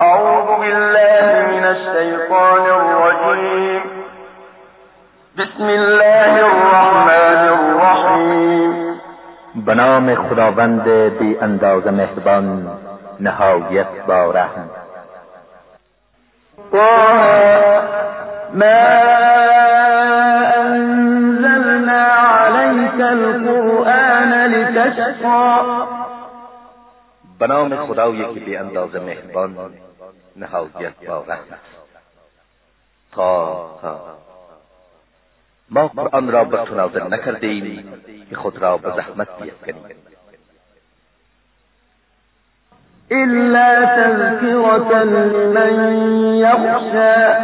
أعوذ بالله من الشيطان الرجيم. بسم الله الرحمن الرحیم به نام خداوند بی انداز مهربان نهایت با رحم. ما أنزلنا عليك القرآن لتشقى. به نام خدایی که بی انداز مهربان نهایت با رحم تا ما قرآن را به تو نازل نکردیم که خود را به زحمت بیفکنیم. إلا تذكرة لمن یخشا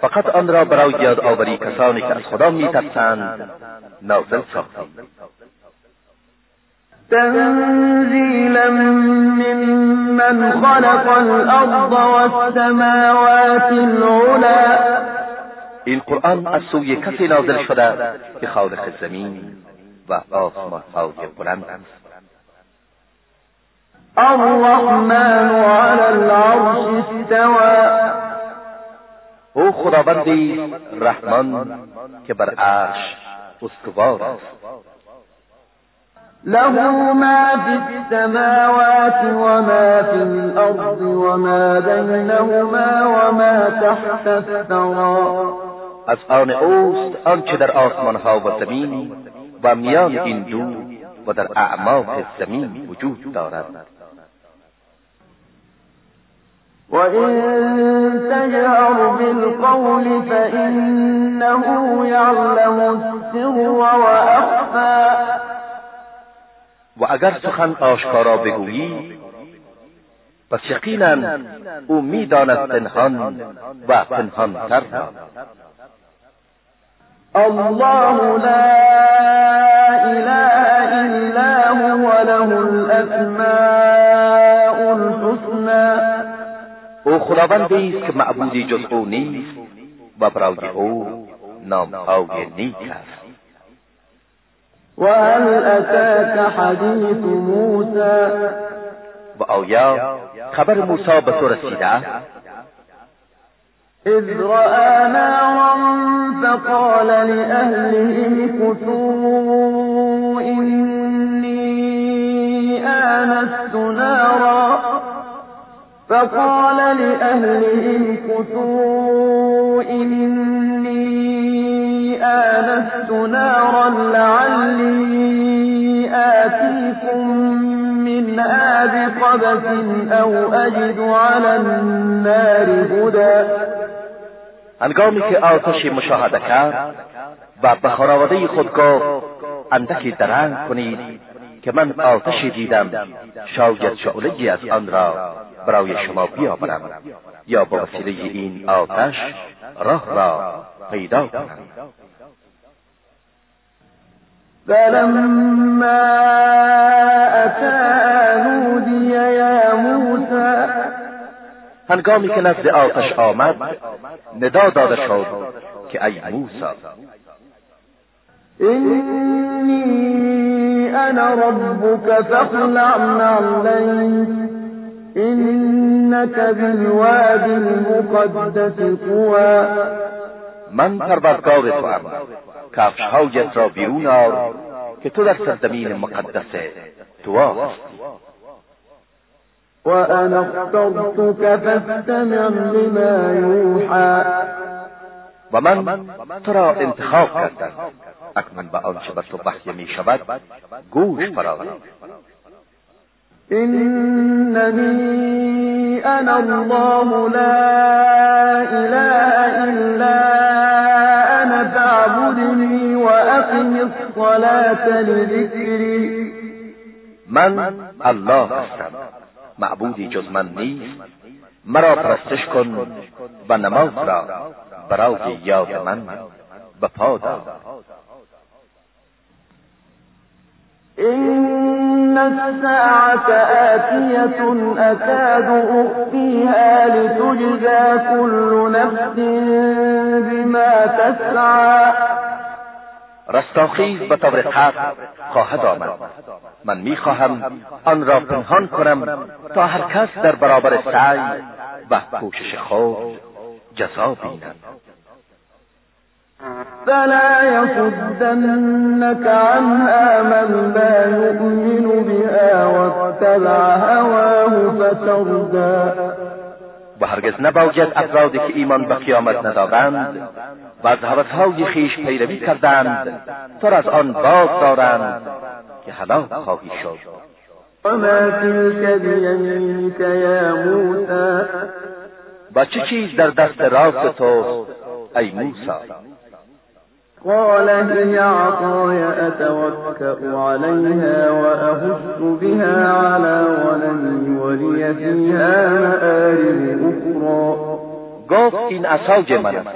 فقط آن را برای یاد آوری کسانی که از خدا میترسند نازل ساختیم. تنزیلا ممن خلق الأرض والسماوات العلا. این قرآن از سوی کسی نازل شده که خالق زمین و آسمان های بلند. است الرحمن على العرش استوى. أو خداوندی رحمان که بر عرش استوار است. له ما في السماوات وما في الأرض وما بينهما وما تحت الثرى. از آن اوست آنچه در آسمان ها و زمین و میان این دو و در اعماق زمین وجود دارد. وَإِن تجهر بالقول فإنه يعلم السر وأخفى و اگر سخن آشکارا بگویی پس یقینا او می‌داند پنهان و پنهانتر را الله لا إله إلا هو له الأسماء الحسنى. او خداوندی است که معبودی جز او نیست و برای او نامهای نیک است. وهل أتاك حديث موسى؟ و آیا خبر موسی به تو رسیده إذ رأى نارا فقال لأهلهم كثوا إني آنست نارا. فقال لأهلهم كثوا إني آنست نارا لعلي آتيكم منها بقبس أو أجد على النار هدى. هنگامی که آتشی مشاهده کرد و به خانواده خود گفت اندکی درنگ کنید. که من آتشی دیدم. شاید شعلهی از آن را برای شما بیاورم. یا با وسیله این آتش راه را پیدا کنم. فلما أتاها نودي يا موسى هنگامی که نزد آتش آمد ندا داده شد که ای موسی إني أنا ربك فاخلع نعليك إنك بالواد المقدس طوى. من پروردگار تو ام کفشهایت را بیرون آر که تو در سرزمین مقدس تو هستی. وأنا اخترتك فاستمع لما يوحى. و من تو را انتخاب کردم. اکنون به آنچه بر تو وحی می شود گوش فرا إنني أنا الله لا إله إلا أنا فاعبدني وأقم الصلاة لذكري من الله هستم. معبودی جز من نیست. مرا پرستش کن و نماز را برای یاد من به پا إن الساعة آتية أكاد أخفيها لتجزى كل نفس بما تسعى. رستاخیز به طور قطع خواهد آمد. من می‌خواهم آن را پنهان کنم تا هر کس در برابر سعی و کوشش خود جزا بیند. فلا يصدنك عنها من لا يؤمن بها واتبع هواه فتردى. و هرگز نباید افرادی که ایمان به قیامت ندارند و از هوسهای خیش پیروی کردند تا از آن باز دارند که هلاک خواهی شد. وما تلك موسى. و چه چیز در دست راست تو ای موسی قال هي عصاي أتوكأ عليها وأهش بها على غنمي ولي فيها مآرب أخرى. گفت این عصای من است.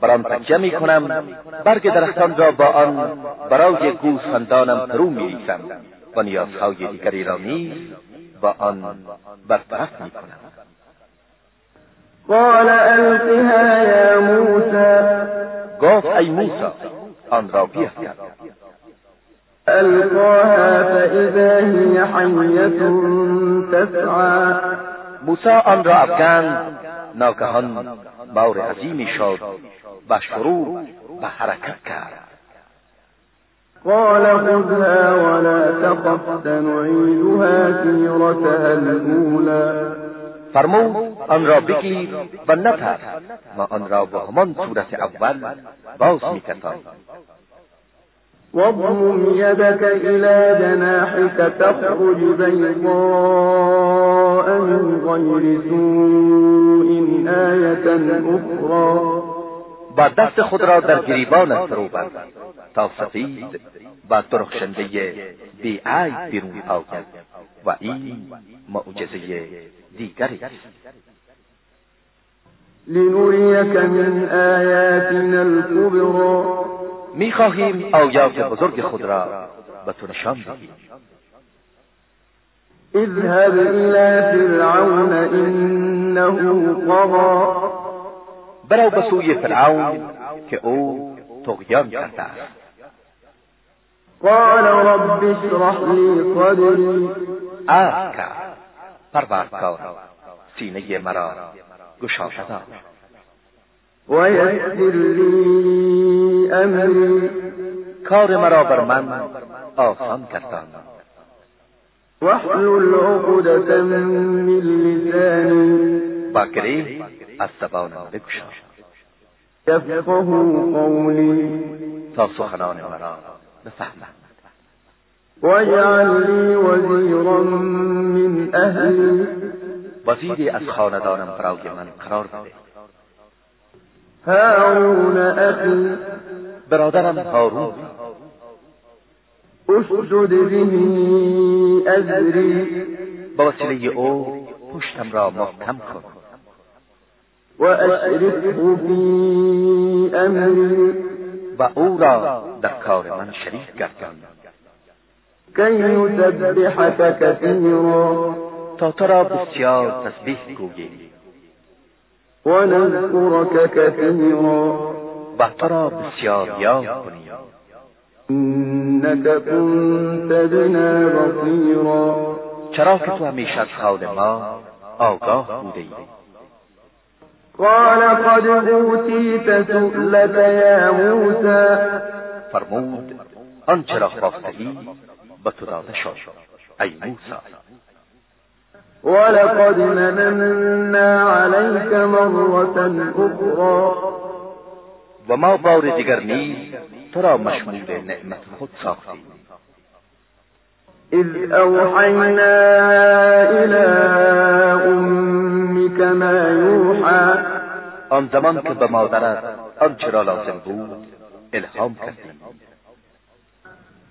بر آن تکیه می کنم برگ درختان را با آن برای گوسفندانم فرو می ریزم و نیازهای دیگری را نیز با آن برطرف می کنم قال ألقها يا موسى. گفت ای موسی آن را بیفکن ألقاها فإذا هي حية تسعى. موسی آن را افکند ناگهان مار عظیمی شد و شروع به حرکت کرد. قال خذها ولا تخف سنعيدها سيرتها الأولى. فرمود آن را بگیر و نترس ما آن را به همان صورت اول باز می‌کردم واضمم يدك إلى جناحك تخرج بيضاء من غير سوء آية أخرى. با دست خود را در گریبانت فرو بند تا سفید و درخشنده بیعیب بیرون آید. و این معجزه دیگری لنريك من آياتنا الكبرى. میخواهیم آیات بزرگ خود را به تو نشان دهیم اذهب إلى فرعون إنه طغى. برو به سوی فرعون که أو طغیان کرده است. قال رب اشرح لي صدري. عرض کرد. پروردگار سینه مرا گشاده دار. ويسر لي أمري. کار مرا بر من آسان کردان واحلل عقدة من لساني. با گریه از زبانم بگشا يفقه قولي تا سخنان مرا بفهمند. واجعل لي وزيرا من أهلي وزیری از خاندانم برای من قرار بده. هارون أخي برادرم هارون. اشدد به أزري با وسیله او پشتم را محکم کن. وأشركه في أمري و او را در کار من شریک گردان. كي نسبحك كثيرا. تا تو را بسیار تسبیح گوییم ونذكرك كثيرا. و تو را بسیار یاد کنیم إنك كنت بنا بصيرا. چرا که تو همیشه از حال ما آگاه بوده ای قال قد أوتيت سؤلك يا موسى. فرمود آنچه را خواستهی داده شد ای موسی ولقد مننا عليك مرة أخرى. و ما بار دیگر نیز تو را مشمول نعمت خود ساختیم إذ أوحينا إلى أمك ما يوحى. آن زمان که به مادرت آنچه را لازم بود الهام کردیم.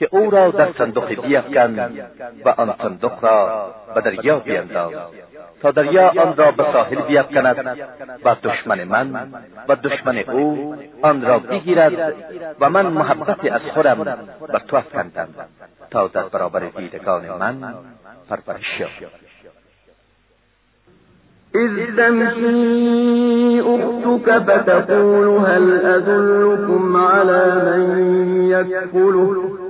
که او را در صندوق بیفکن و آن صندوق را به دریا بینداز تا دریا آن را به ساحل بیفکند و دشمن من و دشمن او آن را بگیرد و من محبت از خودم به تو افکندم تا در برابر دیدگان من پرورش یابی إذ تمشي أختك فتقول هل أدلكم على من يكفله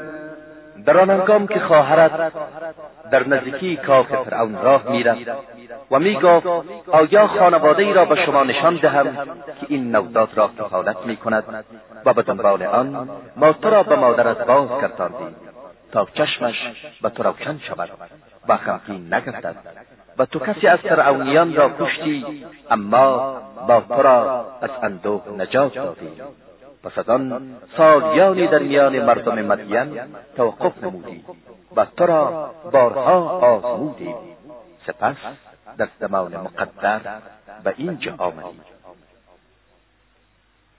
در آن هنگام که خواهرت در نزدیکی کاخ فرعون راه می‌رفت و می‌گفت آیا خانواده ای را به شما نشان دهم که این نوزاد را کفالت می کند و به دنبال آن ما تو را به مادرت باز کرداندیم تا چشمش به تو روشن شود و خمگین نگردد و تو کسی از فرعونیان را کشتی اما با تو را از اندوه نجات دادی پس از آن سالیانی در میان مردم مدین توقف نمودی و تو را بارها آزمودیم سپس در زمان مقدر به اینجا آمدی.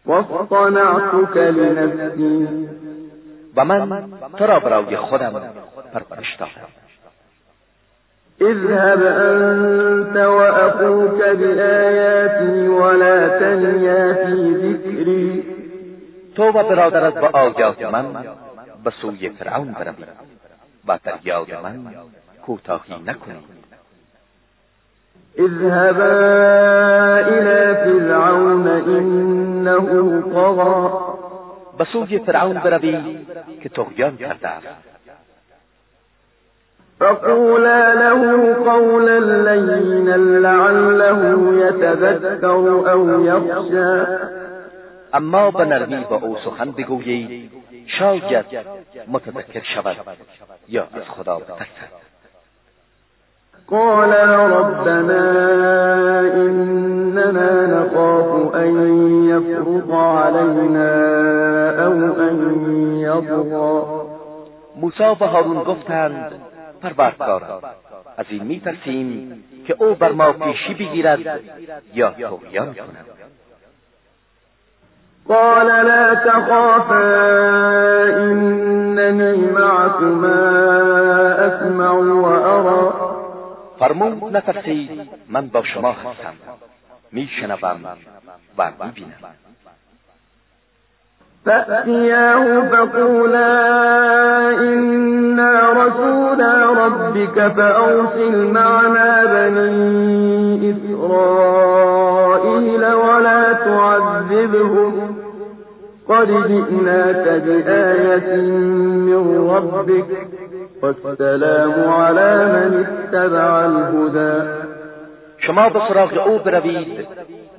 واصطنعتك و من تو را برای خودم پرورش دادم اذهب أنت وأخوك بآياتي ولا تنيا في ذكري تو و برادرت با آیات من به سوی فرعون بروید و در یاد من کوتاهی نکنید اذهبا إلى فرعون إنه طغى به سوی فرعون بروید که تغیان کرده است. فقولا له قولا لينا لعله يتذكر او يخشى اما به نرمی با او سخن بگویید شاید متذکر شود یا از خدا بترسد. قال ربنا إننا نخاف أن يفرط علينا أو أن يطغى موسی و هارون گفتند پروردگارا از این میترسیم که او بر ما پیشی بگیرد یا تغیان کند. قال لا تخافا إنني معكما أسمع وأرى. فرمود نترسید من با شما هستم. میشنوم و میبینم. فأتياه فقولا ربك فأرسل معنا بني إسرائيل ولا تعذبهم. قد جئناك بآية من ربك والسلام على من اتبع الهدى. شما به سراغ أو بروید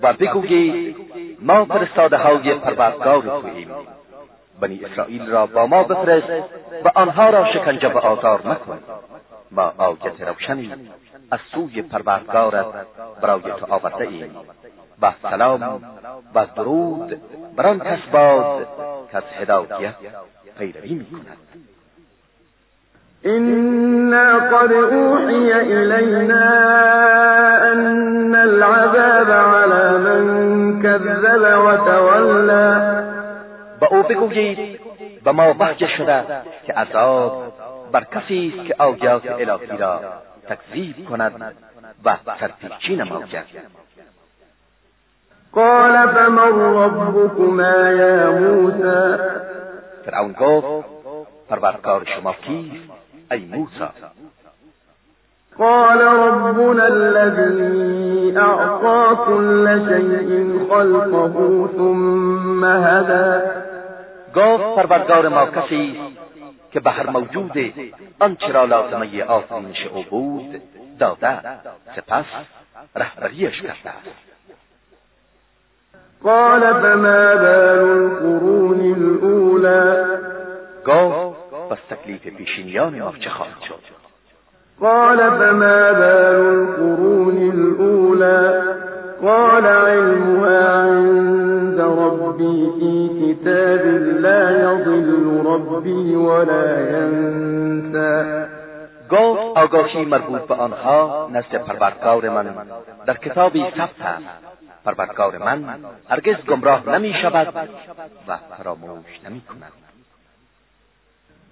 و بگویید ما فرستاده های پروردگار توییم بنی اسرائیل را با ما بفرست و آنها را شکنجه و آزار مکن. ما آیت روشنی از سوی پروردگارت برای تو آورده ایم. و سلام و درود بر آن کس باد که از هدایت پیروی می‌کند. إنا قد أوحي إلينا أن العذاب على من كذب وتولى با او بگویید به ما وحی شده که عذاب بر کسی است که آیات الهی را تکذیب کند و سرپیچی نماید. قال فمن ربكما يا موسى فرعون گفت پروردگار شما کیست ای موسی؟ قال ربنا الذي أعطى كل شيء خلقه ثم هدى. گفت پروردگار ما کسی که به هر موجود آنچه را لازمه آفرینش او بود داده سپس رهبریش کرده است. قال فما بال القرون الأولى؟ گفت پس تکلیف پیشینیان ما چه خواهد شد؟ قال فما بال القرون الاولى قال علمها عند ربي في كتاب لا يضل ربي ولا ينسى. گفت آگاهی مربوط به آنها نزد پروردگار من. در کتابی ثبت است. پروردگار من هرگز گمراه نمی شود و فراموش نمی کند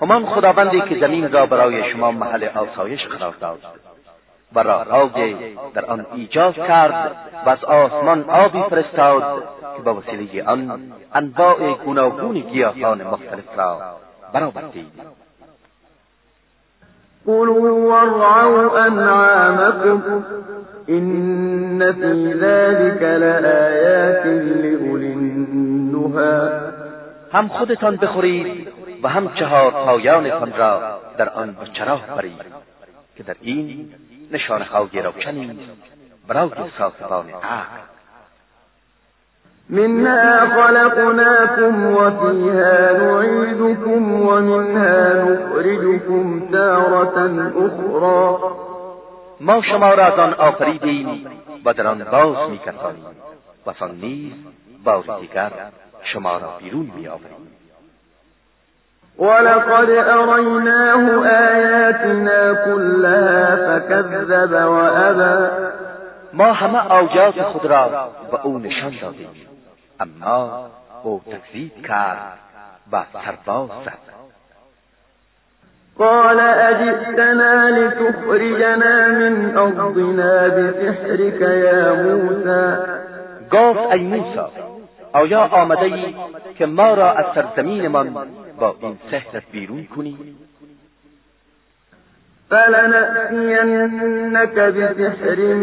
همان خداوندی که زمین را برای شما محل آسایش قرار داد و راهی در آن ایجاد کرد و از آسمان آبی فرستاد که با وسیله آن انواع گوناگون گیاهان مختلف را برآوردید. قلوا وارعوا انعامكم إن في ذلك لآيات لأولي النهى. هم خودتان بخورید و هم چهار پایانتان را در آن به چراغ برید که در این نشانه های روشنی است برای صاحبان عقل. منها خلقناكم وفيها نعيدكم ومنها نخرجكم تارة أخرى ما شما را از آن آفریدیم و در آن باز می‌کردیم و آن نیز باز دیگر شما را بیرون میآوریم. ولقد أريناه آياتنا كلها فكذب وأبى. ما همه آیات خود را به أو نشان دادیم. اما أو تکذیب کرد و سرباز زد. قال أجئتنا لتخرجنا من أرضنا بسحرك يا موسى. گفت ای موسی آیا آمده ای که ما را از سرزمینمان با این سحرت بیرون کنی؟ فلنأتينك بسحر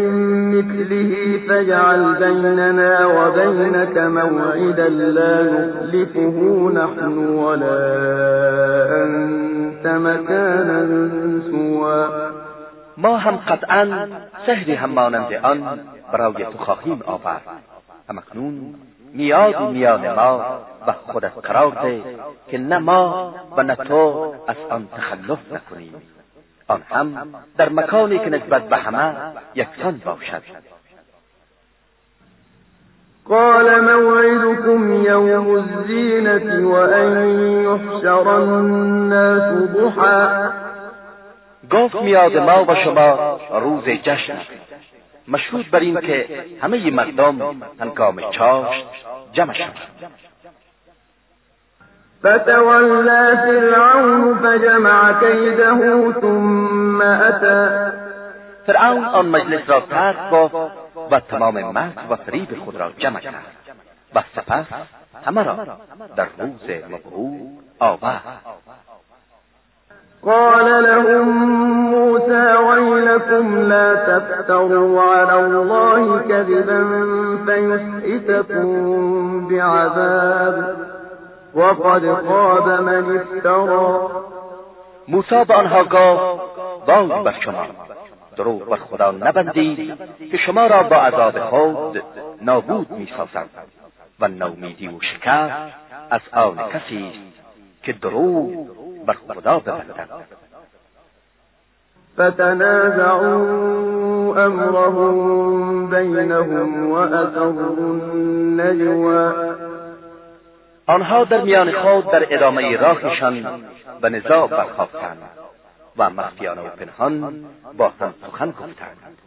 مثله فاجعل بيننا وبينك موعدا لا نخلفه نحن ولا أنت مكانا سوا ما هم قطعا سحری هم مانند آن برای تو خواهیم آورد. اکنون میاد میان ما و خودت قرار ده که نه ما و نه تو از آن تخلف نکنیم. آن هم در مکانی که نسبت به همه یکسان باشد. قال موعدكم يوم الزينة وأن يحشر الناس ضحى. گفت میاد ما و شما روز جشن. مشهود بر این که همه مردم هنگام چاشت جمع شوند فتولى فرعون فجمع كيده ثم أتى. فرعون آن مجلس را ترک گفت و تمام مکر و فریب خود را جمع کرد و سپس همه را در روز مبعوث آورد. قال لهم موسى ويلكم لا تفتروا على الله كذبا فيسحتكم بعذاب وقد خاب من به آنها گفت وای بر شما. دروغ بر خدا نبندید که شما را با عذاب خود نابود میسازد و نومیدی و شکست از آن کسی است که دروغ بر خدا ببندد فتنازعوا امرهم بینهم واسروا النجوى. آنها در میان خود در ادامه راهشان به نزاع برخاستند و مخفیانه و پنهان با هم سخن گفتند.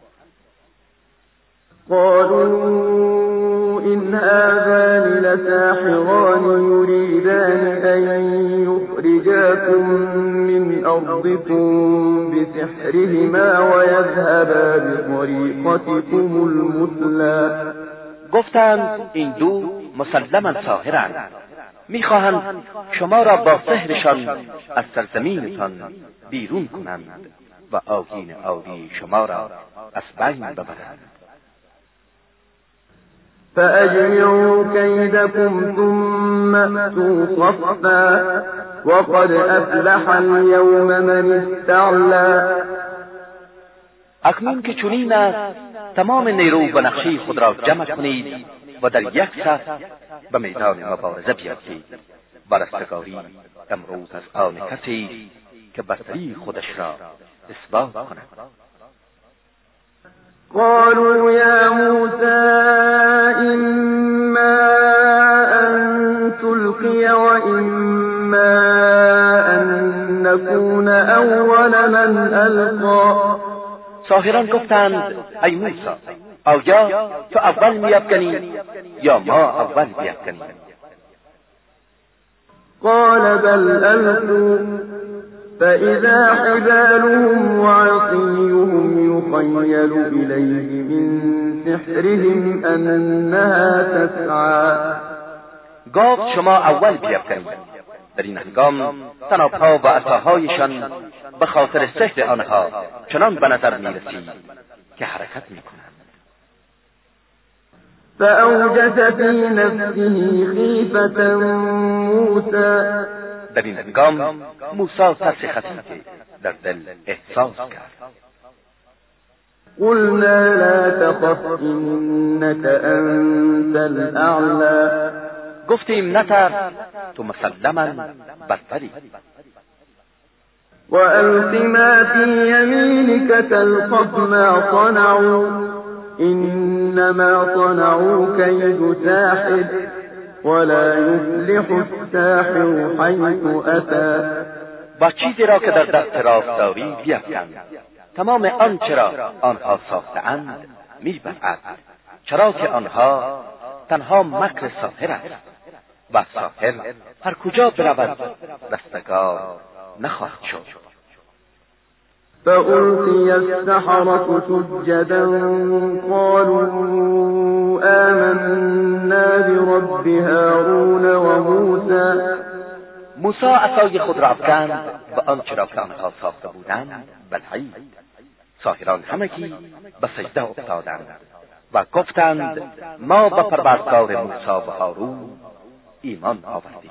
قالوا إن هذان لساحران يريدان أن يخرجاكم من أرضكم بسحرهما ويذهبا بطريقتكم المثلى. گفتند این دو مسلما ساهرند می‌خواهند شما را با سحرشان از سرزمینتان بیرون کنند و آگین عالی شما را از بین ببرند. فأجمعوا كيدكم ثم أتوا صفا وقد أفلح اليوم من استعلى. اکنون که چنین است تمام نیرو و نقشه خود را جمع کنید و در یک صف به میدان مبارزه بیایید و رستگاری امروز از آن کسی که برتری خودش را اثبات کند. قالوا يا موسى إما أن تلقي وإما أن نكون أول من ألقى. ساهران گفتند ای موسی آیا تو اول میافکنی یا ما اول بیافکنیم قال بل ألقوا. فإذا حبالهم وعصيهم يخيل إليه من سحرهم أنها تسعى. گفت شما اول بیافکنید در این هنگام تنابها و عصاهایشان به خاطر سحر آنها چنان به نظر میرسید که حرکت میکنند. فأوجس في نفسه خيفة موسى. در این هنگام موسی ترس خفیفی در دل احساس کرد. قلنا لا تخف إنك أنت الأعلى. گفتیم نترس تو مسلما برتری وألق ما في يمينك تلقف ما صنعوا إنما صنعوا كيد ساحر. ولا يفلح الساحر حيث أتى. با چیزی را که در دست راست داری بیفکن تمام آنچه را آنها ساختهاند می‌برد چرا که آنها تنها مکر ساحر است و ساحر هر کجا برود رستگار نخواهد شد. فألقي السحرة سجدا قالوا آمنا برب هارون وموسى. موسی عصای خود را افکند و آنچه را که آنها ساخته بودند بلعید ساهران همگی به سجده افتادند و گفتند ما به پروردگار موسی و هارون ایمان آوردیم.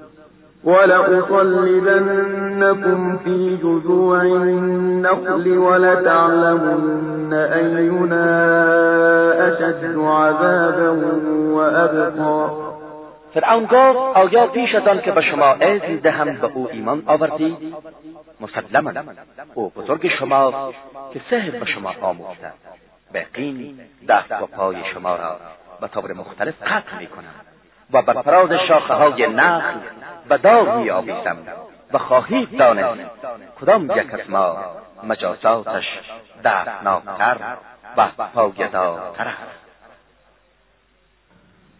ولأصلبنكم في جذوع النخل ولتعلمن أينا أشد عذابا وأبقى. فرعون گفت آیا پیش از آن که به شما اذن دهم به او ایمان آوردید مسلما. او بزرگ شماست که سحر به شما آموخته. به یقین دست و پای شما را به طور مختلف قطع می کنم و بر فراز شاخه های نخل به دار می آویزم و خواهید دانست کدام یک از ما مجازاتش دردناکتر و پایدارتر است.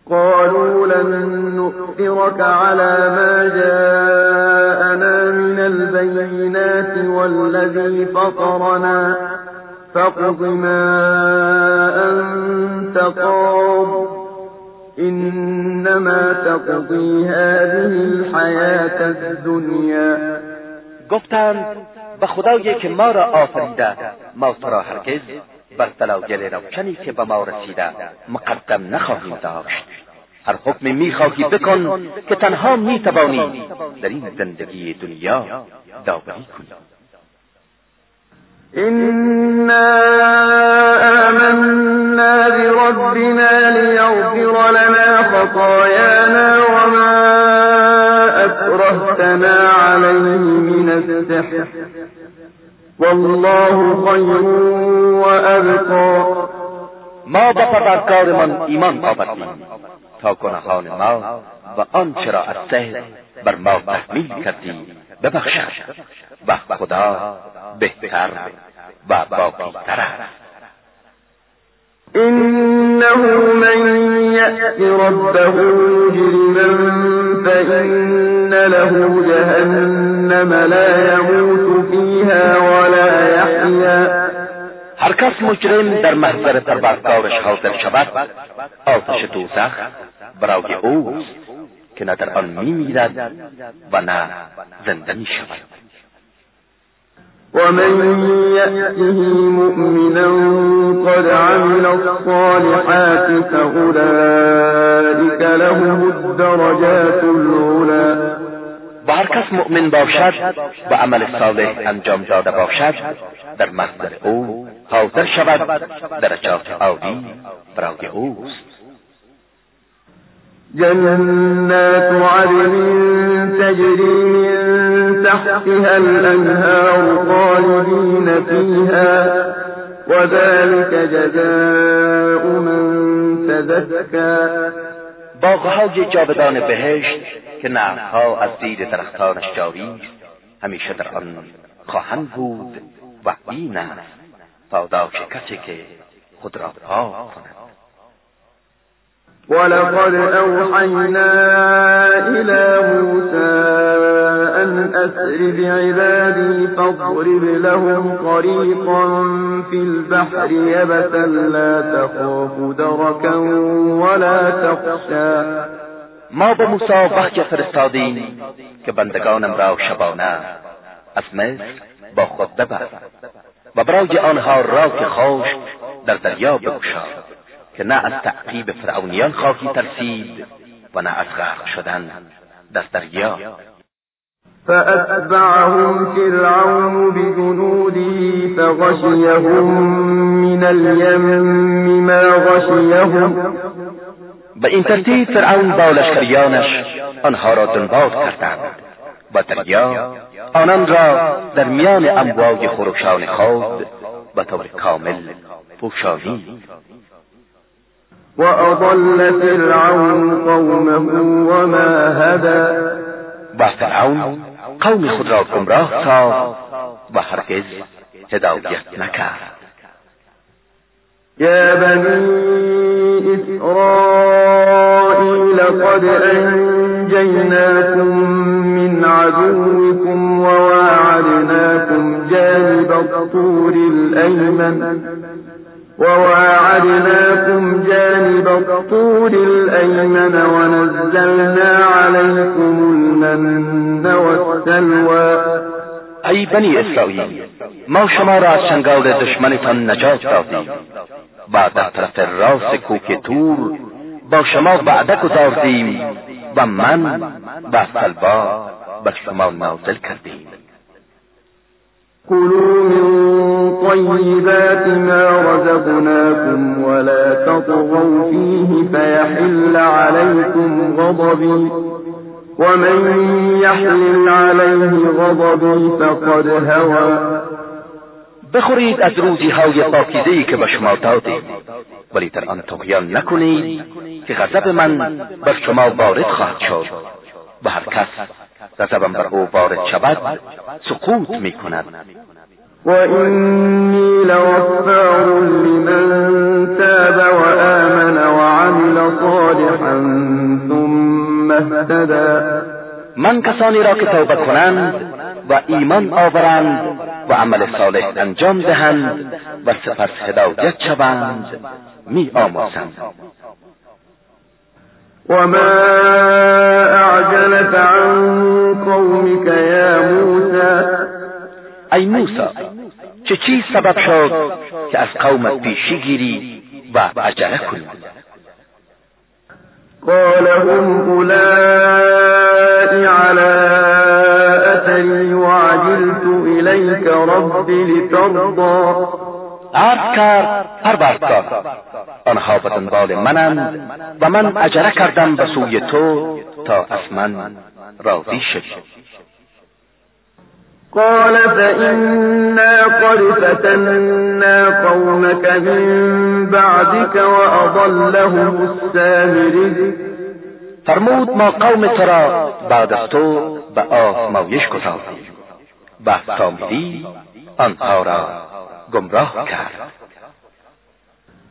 قالوا لن نؤثرك على ما جاءنا من البينات والذي فطرنا فاقض ما أنت قاض. إنما تقضي هذه الحياة الدنيا. گفتند به خدایی که ما را آفریده ما تو را هرگز بر دلایل روشنی که به ما رسیده مقدم نخواهیم داشت. هر حکم می‌خواهی بکن که تنها می‌توانی در این زندگی دنیا داوری کنی. إنا آمنا بربنا ليغفر لنا خطايانا وما أكرهتنا عليه من السحر والله خير وأبقى ما به پروردگارمان ایمان آوردیم تا گناهان ما و آنچه را بر ما تحمیل کردیم ببخشد و خدا بهتر و باقیتر است إنه من يأت ربه مجرما فإن له جهنم لا يموت فيها ولا يحيا. هر کس مجرم در محضر پروردگارش حاضر شود آتش دوزخ برای اوست که نه در آن میمیرد و نه زنده می شود ومن يأته مؤمنا قد عمل الصالحات فأولئك لهم الدرجات العلا. و هر کس مؤمن باشد و عمل صالح انجام داده باشد در محضر او حاضر شود درجات عالی برای اوست. جنات عدن تجري من تحتها الأنهار خالدين فيها وذلك جزاء من تزكى. باغهای جاودان بهشت که نهرها از دید درختانش جاری است همیشه در آن خواهند بود و این است پاداش کسی که خود را پاک کند. ولقد أوحينا إلى موسى أن أسر بعبادي فاضرب لهم طريقا في البحر يبسا لا تخاف دركا ولا تخشى. ما به موسی وحی فرستادیم که بندگانم را شبانه از مصر با خود ببر و برای آنها راه خوش در دریا بگشاد که نه از تعقیب فرعونیان خواهی ترسید و نه از غرق شدن در دریا. فأتبعهم فرعون بجنوده فغشيهم من اليم ما غشيهم. به این ترتیب فرعون با لشکریانش آنها را دنبال کردند. و دریا آنان را در میان امواج خروشان خود به طور کامل پوشانید. وأضل فرعون قومه وما هدى. و فرعون قوم خود را گمراه ساخت و هرگز هدایت نکرد. يا بني إسرائيل قد أنجيناكم من عدوكم وواعدناكم جانب الطور الأيمن. وواعدناكم جانب الطور الأيمن ونزلنا عليكم المن والسلوى. ای بنی اسرائیل ما شما را از چنگال دشمنتان نجات دادیم و در طرف راست کوک تور با شما وعده گذاردیم و من و سلوا بر شما نازل کردیم. كلوا من طيبات ما رزقناكم ولا تطغوا فيه فيحل عليكم غضبي ومن يحلل عليه غضبي فقد هوى. بخورید از روزی های پاکیزه که به شما دادیم. ولی در آن تقیان نکنید که غضب من بر شما وارد خواهد شد. و هر کس غضبم بر او وارد شود سقوط می کند وإني لغفار لمن تاب وآمن وعمل صالحا ثم اهتدى. من کسانی را که توبه کنند و ایمان آورند و عمل صالح انجام دهند و سپس هدایت شوند می آموزند. وما أعجلك عن قومك يا موسى؟ ای موسی چه چیز سبب شد که از قومت پیشی گیری و عجله کنی؟ قال هم أولئك على أثري وعجلت إليك رب لترضى. عرض کرد پروردگار آنها به دنبال منند و من عجله کردم به سوی تو تا از من راضی شوی. قال فإنا قد فتنا قومك من بعدك وأضلهم السامري فرمود ما قوم تو را بعد از تو به آزمایش گذاردیم و سامری آنها را گمراه کرد.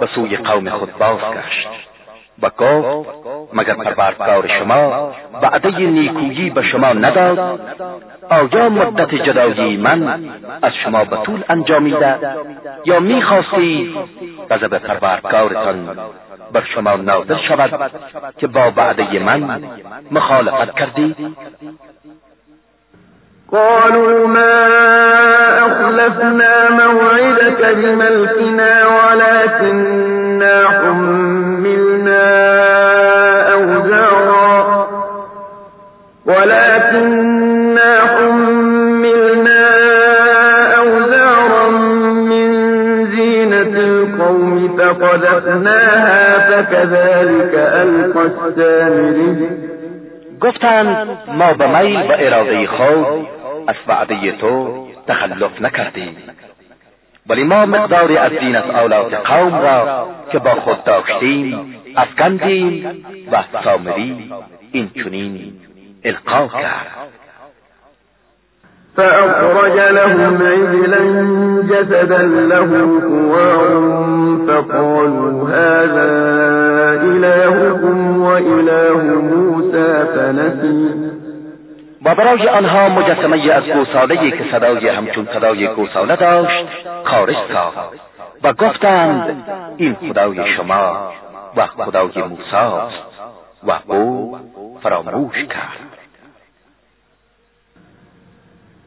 به سوی قوم خود بازگشت. و گفت مگر پروردگار شما وعده نیکویی به شما نداد؟ آیا مدت جدایی من از شما به طول انجامیده یا می‌خواستید غضب پروردگارتان بر شما نازل شود که با وعده من مخالفت کردید قالوا ما أخلفنا موعدك بملكنا ولكننا حملنا أوزارا. ولكننا حملنا أوزارا من زينة القوم فقذفناها فكذلك ألقى السامري. گفتند ما به میل و اراده خود از وعده تو تخلف نکردیم. ولی ما مقداری از دین از اولاد قوم را که با خود داشتیم افکندیم و سامری این چنین القا کرد. فأخرج لهم عجلا جسدا له خوار فقالوا هذا إلهكم وإله موسى فنسي. و برای آنها مجسمه از گوساله که صدای همچون صدای گوساله داشت کارش ساخت و گفتند این خدای شما و خدای موسی و او فراموش کرد.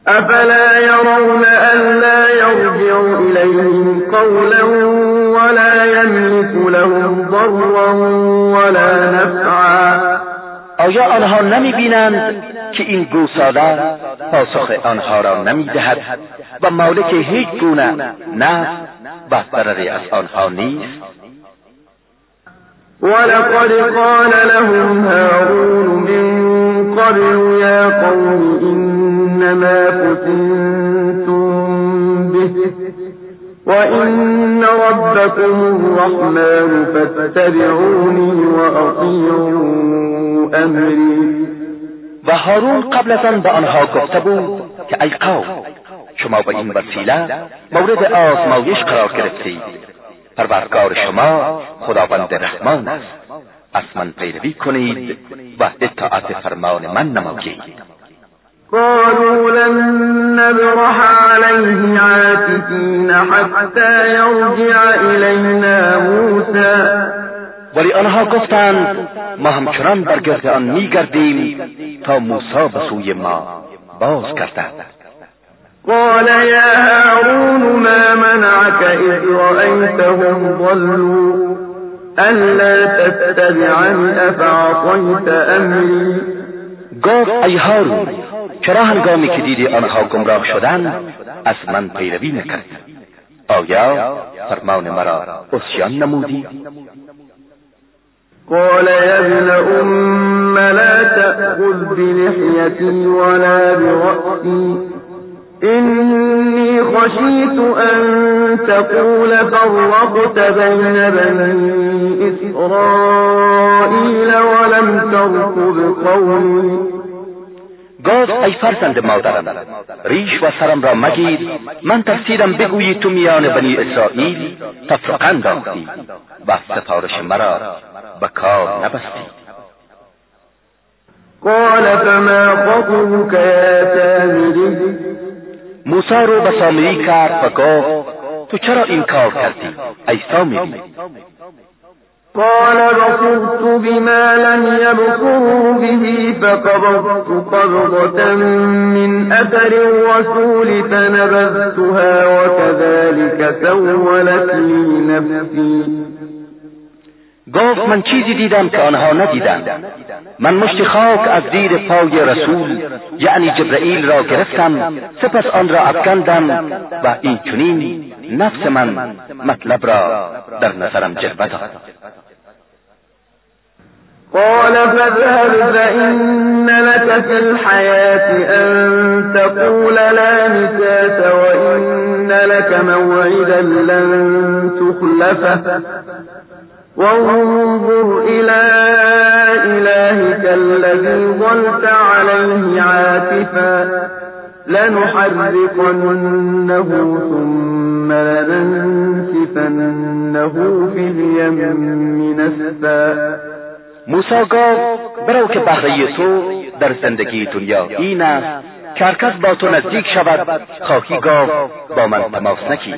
افلا يرون ألا يرجع إليهم قولا ولا يملك لهم ضرا ولا نفعا. آیا آنها نمی بینند که این گوساله پاسخ آنها را نمی دهد و مالک هیچ گونه نه و ضرری از آنها نیست. ولقد قال لهم هارون من قبل يا قوم إنما فتنتم به وإن ربكم الرحمن فاتبعوني وأطيعوا أمري. و هارون قبل از آن به آنها گفته بود که ای قوم شما به این وسیله مورد آزمایش قرار گرفتید. پروردگار شما خداوند رحمان است. از من پیروی کنید و اطاعت فرمان من نمایید. قالوا لن نبرح عليه عاكفين حتى يرجع إلينا موسى. ولی آنها گفتند ما همچنان بر گرد آن میگردیم تا موسی به سوی ما باز گردد قال يا هارون ما منعك إذ رأيتهم ضلوا؟ ألا تتبعني؟ أفعصيت أمري؟ گفت ای هارون چرا هنگامی که دیدی آنها گمراه شدند از من پیروی نکردی آیا فرمان مرا اسیان نمودی؟ قال يا ابن أم لا تأخذ بلحيتي ولا برأسي. إني خشيت أن تقول فرقت بين بني إسرائيل ولم ترقب قولي گفت ای فرزند مادرم ریش و سرم را مگیر من ترسیدم بگویی تو میان بنی اسرائیل تفرقه انداختی و سفارش مرا به کار نبستی قال فما خطبك يا سامري؟ موسی رو به سامری کرد و گفت تو چرا این کار کردی ای سامری؟ قال بصرت بما لم يبصروا به فقبضت قبضة من أثر الرسول فنبذتها وكذلك سولت لي نفسي. گفت من چیزی دیدم که آنها ندیدند. من مشت خاک از زیر پای رسول یعنی جبرئیل را گرفتم. سپس آن را افکندم و این چنین نفس من مطلب را در نظرم جلوه داد قال فاذهب فإن لك في الحياة أن تقول لا مساس وإن لك موعدا لن تخلفه. وانظر إلى إلهك الذي ظلت عليه عاكفا لنحرقنه ثم لننسفنه في اليم نسفا موسی گفت برو که بهره تو در زندگی دنیا این است که هرکس با تو نزدیک شود. خواهی گفت با من تماس نکی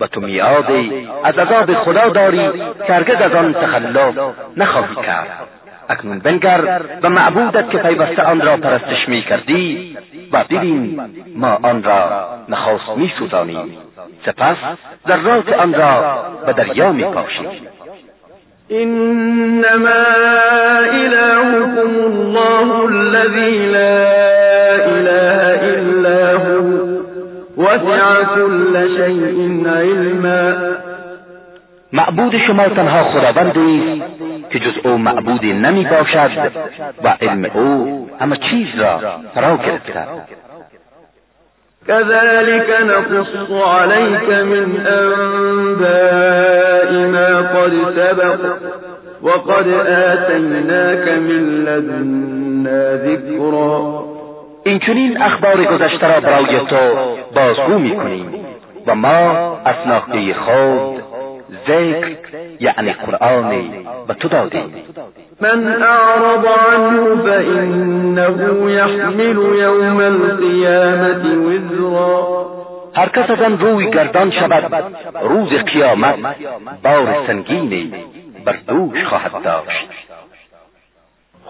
و تو میادی از عذاب خدا داری که هرگز از آن تخلف نخواهی کرد. اکنون بنگر و معبودت که پیوسته آن را پرستش می کردی و ببین ما آن را نخواست می سوزانیم سپس ذرات آن را به دریا می پاشیم إنما إلهكم الله الذي كل شيء علما. معبود شما تنها خداوندی که جز أو معبودی نمی باشد و علم أو همه چیز را فرا گرفته. كذلك نقص عليك من أنباء ما قد سبق وقد آتيناك من لدنا ذكرا. این چنین اخبار گذشته را برای تو بازگو می‌کنیم و ما اسناخته خود ذکر یعنی قرآن به تو دادیم. من اعرض عنه فإنه يحمل يوم القيامة وزرا. هر کس از آن روی گردان شود روز قیامت بار سنگینی بر دوش خواهد داشت.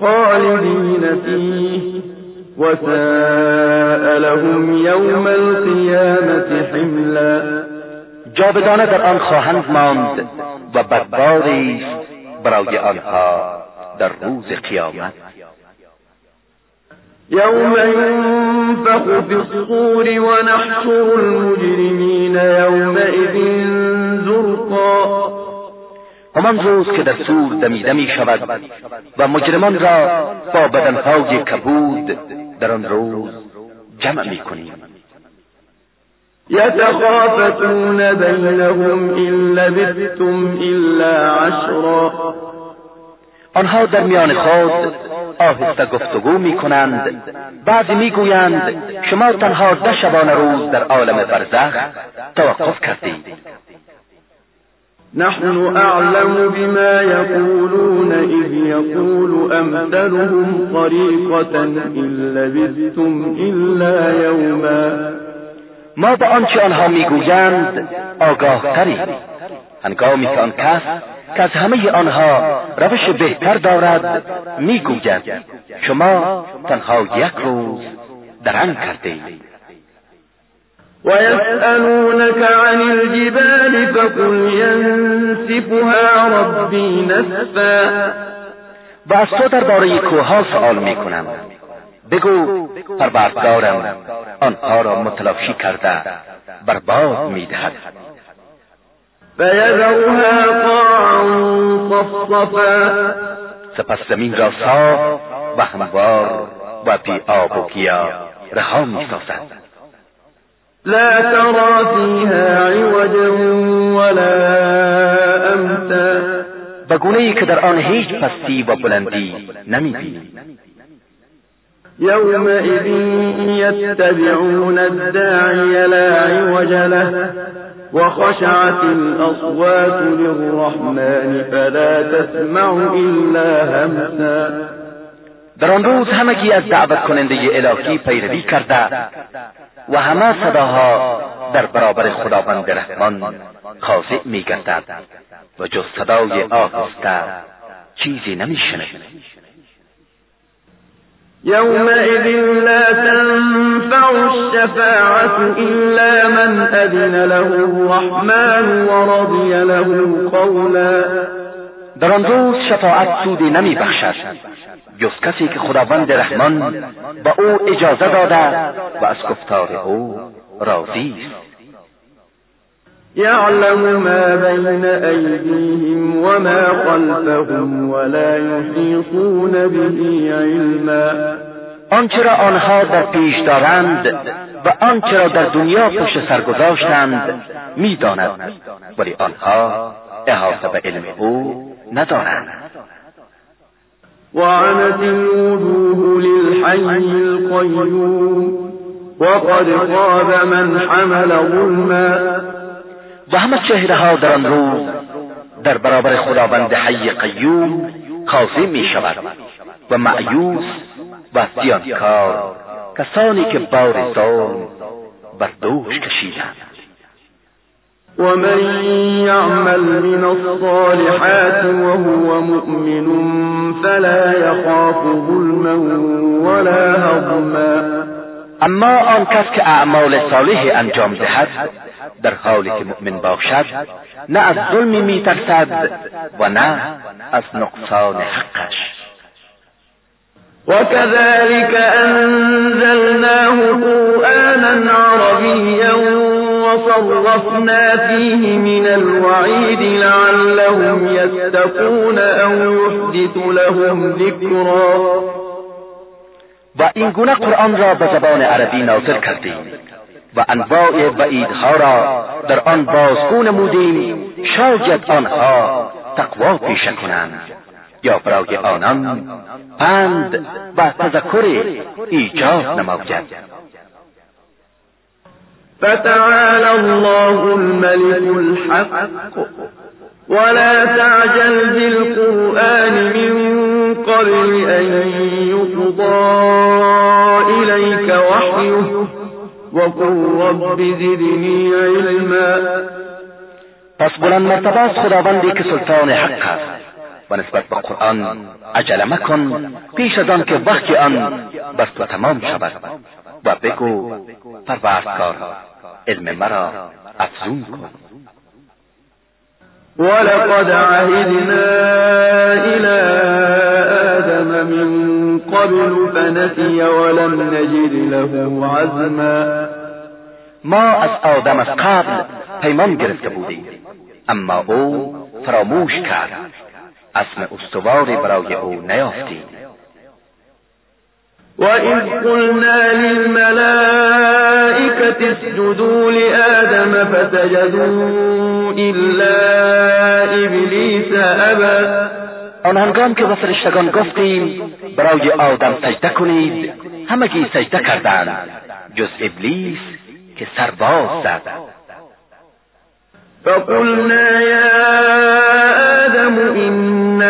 خالدین فیه. وساء لهم يوم القيامة حملا. جاودانه در آن خواهند ماند و بدباری برای آنها در روز قیامت. يوم ينفخ في الصور ونحشر المجرمين يومئذ زرقا. همان روز که در سور دمیده می شود و مجرمان را با بدنهای کبود در آن روز جمع می کنیم يتخافتون بينهم إن لبثتم إلا عشرا. آنها در میان خود آهسته گفتگو می کنند بعضی می گویند شما تنها ده شبانه روز در عالم برزخ توقف کردید. نحن أعلم بما يقولون إذ يقول أمثلهم طريقة إن لبثتم إلا يوما. ما به آنچه آنها می‌گویند؟ آگاه تریم هنگامی که آن کس که از همه آنها روش بهتر دارد می‌گوید شما تنها یک روز درنگ کرده ويسألونك عن الجبال فقل ينسفها ربي نسفا. و از تو درباره کوهها سؤال می‌کنم. بگو پروردگارم آنها را متلافی کرده برباد می‌دهد. فيذرها قاعا صفصفا. سپس زمین را صاف و هموار و بی آب و گیا رها می‌سازد. لا ترى فيها عوجا ولا أمتا. و گونه ای که در آن هیچ پستی و بلندی نمیبینی. يومئذ يتبعون الداعي لا عوج له وخشعت الأصوات للرحمن فلا تسمع إلا همسا. در آن روز همگی از دعوت کننده الهی پیروی کرده. و همه صداها در برابر خداوند رحمان خاضع میگردد و جز صدای آهسته چیزی نمیشنوید يومئذ لا تنفع الشفاعة إلا من أذن له الرحمن ورضي له قولا. در آن روز شفاعت سودی نمی بخشد جز کسی که خداوند رحمان با او اجازه داده و از گفتار او راضی است. يعلم ما بين أيديهم وما خلفهم ولا يحيطون به علما. آنچه را آنها در پیش دارند و آنچه را در دنیا پشت سر گذاشتند می‌داند ولی آنها احاطه به علم او ندارند. وعنت الوجوه للحي القيوم. وقد خاب من حمل ظلما. و همه چهره ها در آن روز در برابر خداوند حی قیوم خاضع می شود و معیوس و زیانکار کسانی که بار ظلم بر دوش کشیدند. ومن يعمل من الصالحات وهو مؤمن فلا يخاف ظلما ولا هضما. اما آن کس که اعمال صالح انجام دهد در حالی که مؤمن باشد نه از ظلمی میترسد و نه از نقصان حقش. وكذلك أنزلناه قرآنا عربيا وصرفنا فيه من الوعيد لعلهم يتقون أو يحدث لهم ذكرا. و این گونه قرآن را به زبان عربی نازل کردیم و انواع وعیدها را در آن بازگو نمودیم شاید آنها تقوا پیشه کنند یا برای آنان پند و تذکر ایجاد نماید. فتعالى الله الملك الحق. ولا تعجل بالقرآن من قبل أن يقضى إليك وحيه. وقل رب زدنی علما. پس بلند مرتبه است خداوندی که سلطان حق است و نسبت به قرآن عجله مکن پیش از آن که وقتی آن بر تو تمام شود. و بگو پروردگار علم مرا افزون کن. ولقد عهدنا إلى آدم من قبل فنسي ولم نجد له عزما. ما از آدم از قبل پیمان گرفته بودیم اما او فراموش کرد اسم استواری برای او نیافتیم. وَإِذْ قُلْنَا لِلْمَلَائِكَةِ اسْجُدُوا لِآدَمَ فَسَجَدُوا إِلَّا إِبْلِيسَ أَبَى آن هنگام که به فرشتگان گفتیم برای آدم سجده کنید همگی سجده کردند جز ابلیس که سرباز زد. فقلنا یا آدم إن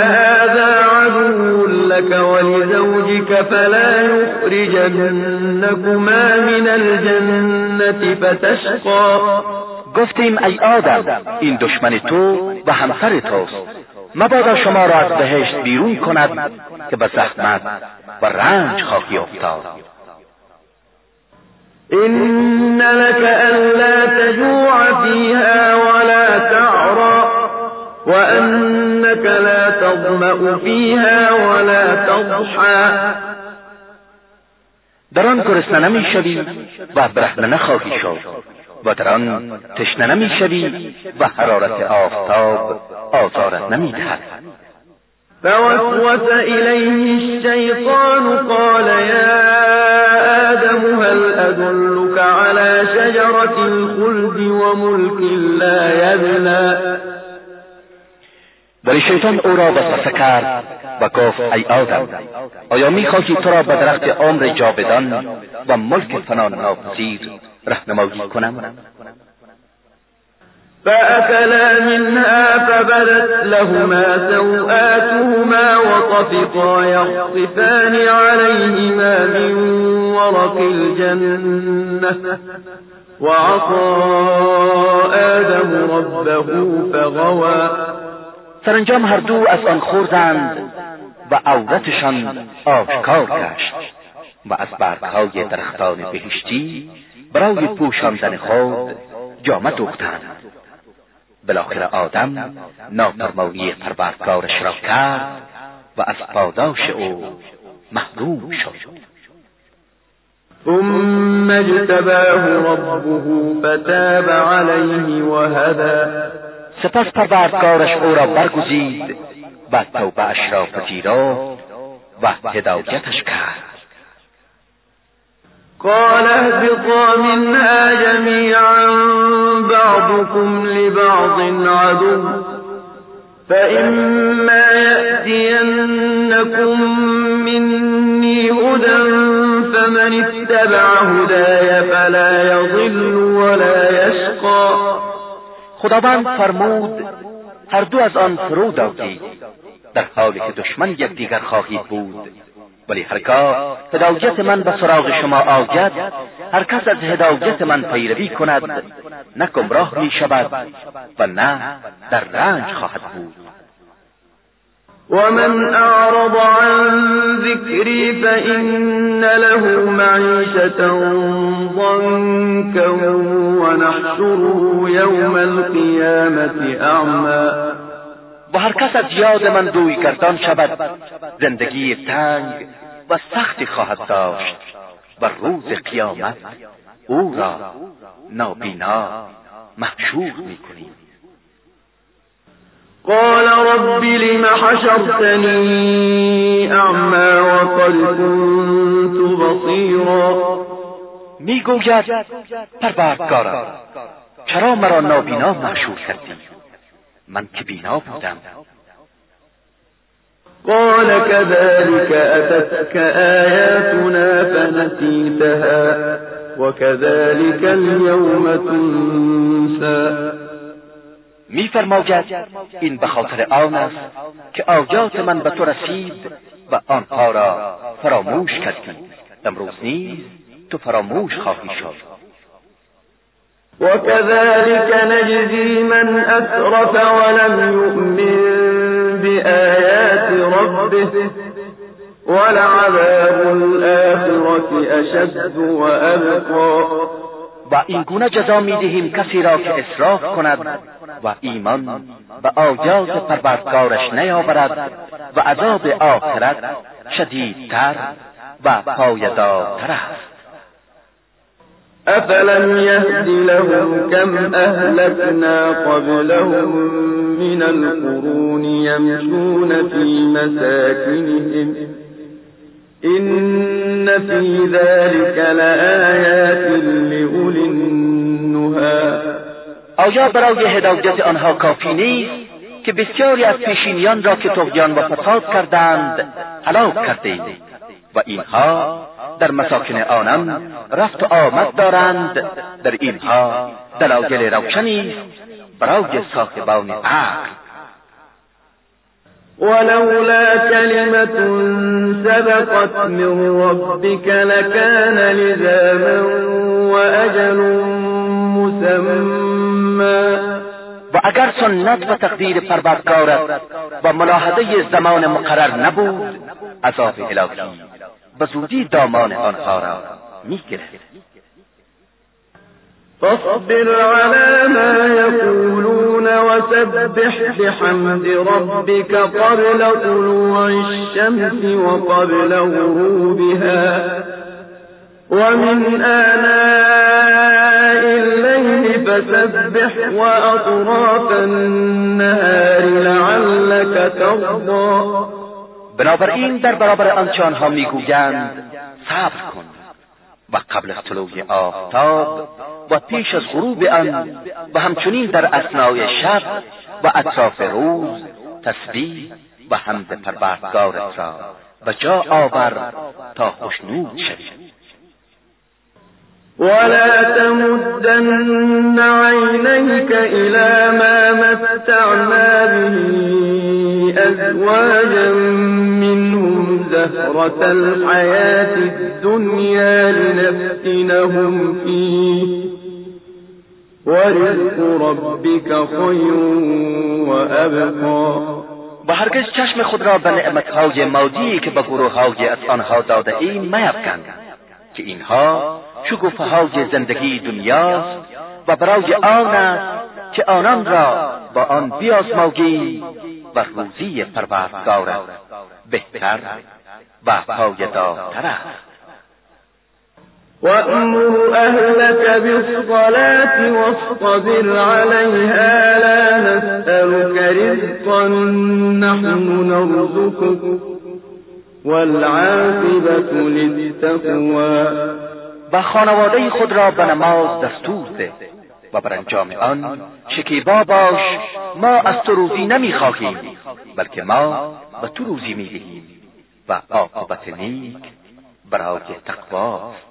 لك ولزوجك فلا يخرجنكما من الجنة فتشقى. گفتیم ای آدم این دشمن تو و همسر توست. مبادا شما را از بهشت بیرون کند که به زحمت و رنج خواهی افتاد. إن لك ألا تجوع فيها ولا تعرى لا تظمأ فيها ولا تضحى در آن گرسنه نمیشوی و برهنه نخواهی شد. و در آن تشنه نمیشوی و حرارت آفتاب آزارت نمیدهد فوسوس إليه الشيطان قال يا آدم هل أدلك على شجرة الخلد وملك لا يبلى ولی شیطان او را وسوسه کرد و گفت ای آدم آیا می‌خواهی تو را به درخت عمر جاودان و ملک فنا ناپذیر رهنمایی کنم؟ فأكلا منها فبدت لهما سوآتهما وطفقا يخصفان عليهما من ورق الجنة وعصى آدم ربه فغوى. سرانجام هر دو از آن خوردند و عورتشان آشکار گشت و از برگهای درختان بهشتی برای پوشاندن خود جامه دوختند. بالاخره آدم نافرمانی پروردگارش را کرد و از پاداش او محروم شد. ثم اجتباه ربه فتاب عليه وهدى سپس پروردگارش او را برگزید و توبه اش را پذیرفت و هدایتش کرد. قال اهبطا منها جميعا بعضكم لبعض عدو فإما يأتينكم مني هدى فمن اتبع هداي فلا يضل ولا خداوند فرمود هر دو از آن فرو دادید در حالی که دشمن یکدیگر خواهید بود. ولی هرگاه هدایت من به سراغ شما آید هر کس از هدایت من پیروی کند نه گمراه می شود و نه در رنج خواهد بود. ومن أعرض عن ذكري فإن له معيشة ضنكا ونحشره يوم القيامة أعمى. و هر کس از یاد من دوی گردان شود زندگی تنگ و سختی خواهد داشت و روز قیامت او را نابینا محشور می‌کنیم قال رب لم حشرتنی اعما وقد كنت بصیرا. می‌گوید پروردگارا چرا مرا نابینا محشور کردی؟ من که بینا بودم. قال كذلك أتتك آياتنا فنسيتها وكذلك اليوم تنسى. میفرماید این به خاطر آن است که آیات من به تو رسید و آنها را فراموش کردی امروز نیز تو فراموش خواهی شد. وكذلك نجزي من أسرف ولم يؤمن بآيات ربه ولعذاب الآخرة أشد وأبقى. و این گونه جزا می‌دهیم کسی را که اصراف کند و ایمان به آیات پروردگارش نیاورد و عذاب آخرت شدیدتر و پایدارتر است. أفلم يهد لهم كم أهلكنا قبلهم من القرون يمشون في مساكنهم إن في ذلك لآيات لأولي النهى آیا برای هدایت آنها کافی نیست که بسیاری از پیشینیان را که تغیان و فساد کردند هلاک کردیم و اینها در مساکن آنان رفت و آمد دارند. در اینها دلایل روشنی برای صاحبان عقل. ولولا كلمة سبقت من ربك لكان لزاما وأجل مسمى. و اگر سنت و تقدیر پروردگارت و ملاحظه زمان مقرر نبود عذاب الهی به زودی دامان آنها را میگرفت. فاصبر على ما يقولون وسبح بحمد ربك قبل طلوع الشمس وقبل غروبها. ومن آناء الليل فسبح وأطراف النهار لعلك ترضى. بنابراین در برابر آنچه آنها می‌گویند صبر کن و قبل از طلوع آفتاب و پیش از غروب آن و همچنین در اسنای شب و اطراف روز تسبیح و حمد پروردگارت را و جا آور تا خوشنود شوی. ولا تمدن عينيك إلى ما متعنا به أزواجا منهم زهرة الحياة الدنيا لنفتنهم فيه. ورزق ربك خير وأبقى. و هرگز چشم خود را به نعمتهای مادی که به گروههای از آنها داده ایم میفکن که اینها شکوفه های زندگی دنیاست و برای آن است که آنان را با آن بیازماگی و روزی پروردگارت بهتر و پایدارتر است. وأمر أهلك بالصلاة واصطبر عليها لا نسألك رزقا نحن نرزقك والعاقبة للتقوى و خانواده خود را به نماز دستور ده و بر انجام آن شکیبا باش ما از تو روزی نمی‌خواهیم بلکه ما به تو روزی می‌دهیم و عاقبت نیک برای تقواست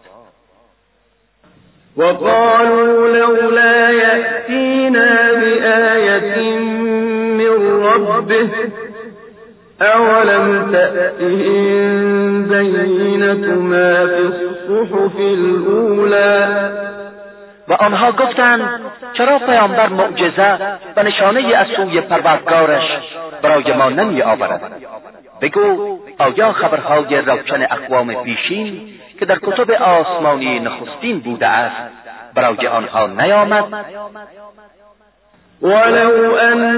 وقالوا لولا يأتينا بآية من ربه أولم تأتهم بينة ما في الصحف الأولى و آنها گفتند چرا پیامبر معجزه و نشانه از سوی پروردگارش برای ما نمی آورد؟ بگو آیا خبرهای روشن اقوام پیشین که در کتب آسمانی نخستین بوده است برای آنها نیامد؟ ولو أنا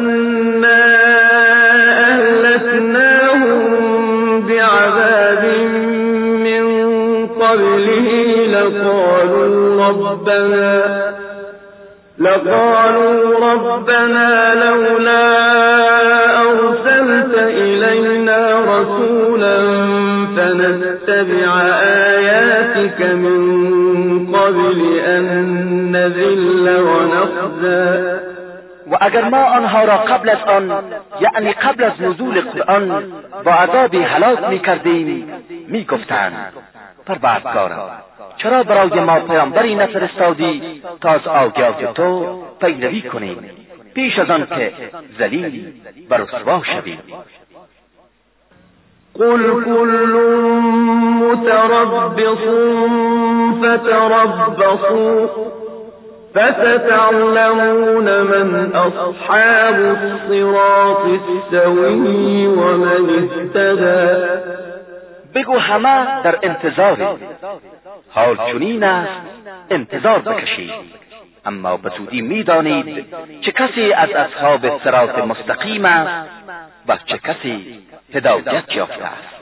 ربنا لقالوا ربنا لولا أرسلت إلينا رسولا فنتبع آياتك من قبل أن نذل ونخزى. و اگر ما آنها را قبل از آن یعنی قبل از نزول قرآن با عذابی هلاک می کردیم می گفتند پروردگارا چرا برای ما پیامبری نفرستادی؟ تا از آگاه تو پیروی کنیم. پیش از آن که ذلیل و رسوا شویم. قل كل متربص فتربصوا فستعلمون من أصحاب الصراط السوي ومن اهتدى. بگو همه در انتظاری حال چنین است انتظار بکشید. اما به زودی می‌دانید چه کسی از اصحاب صراط مستقیم است و چه کسی هدایت یافته است.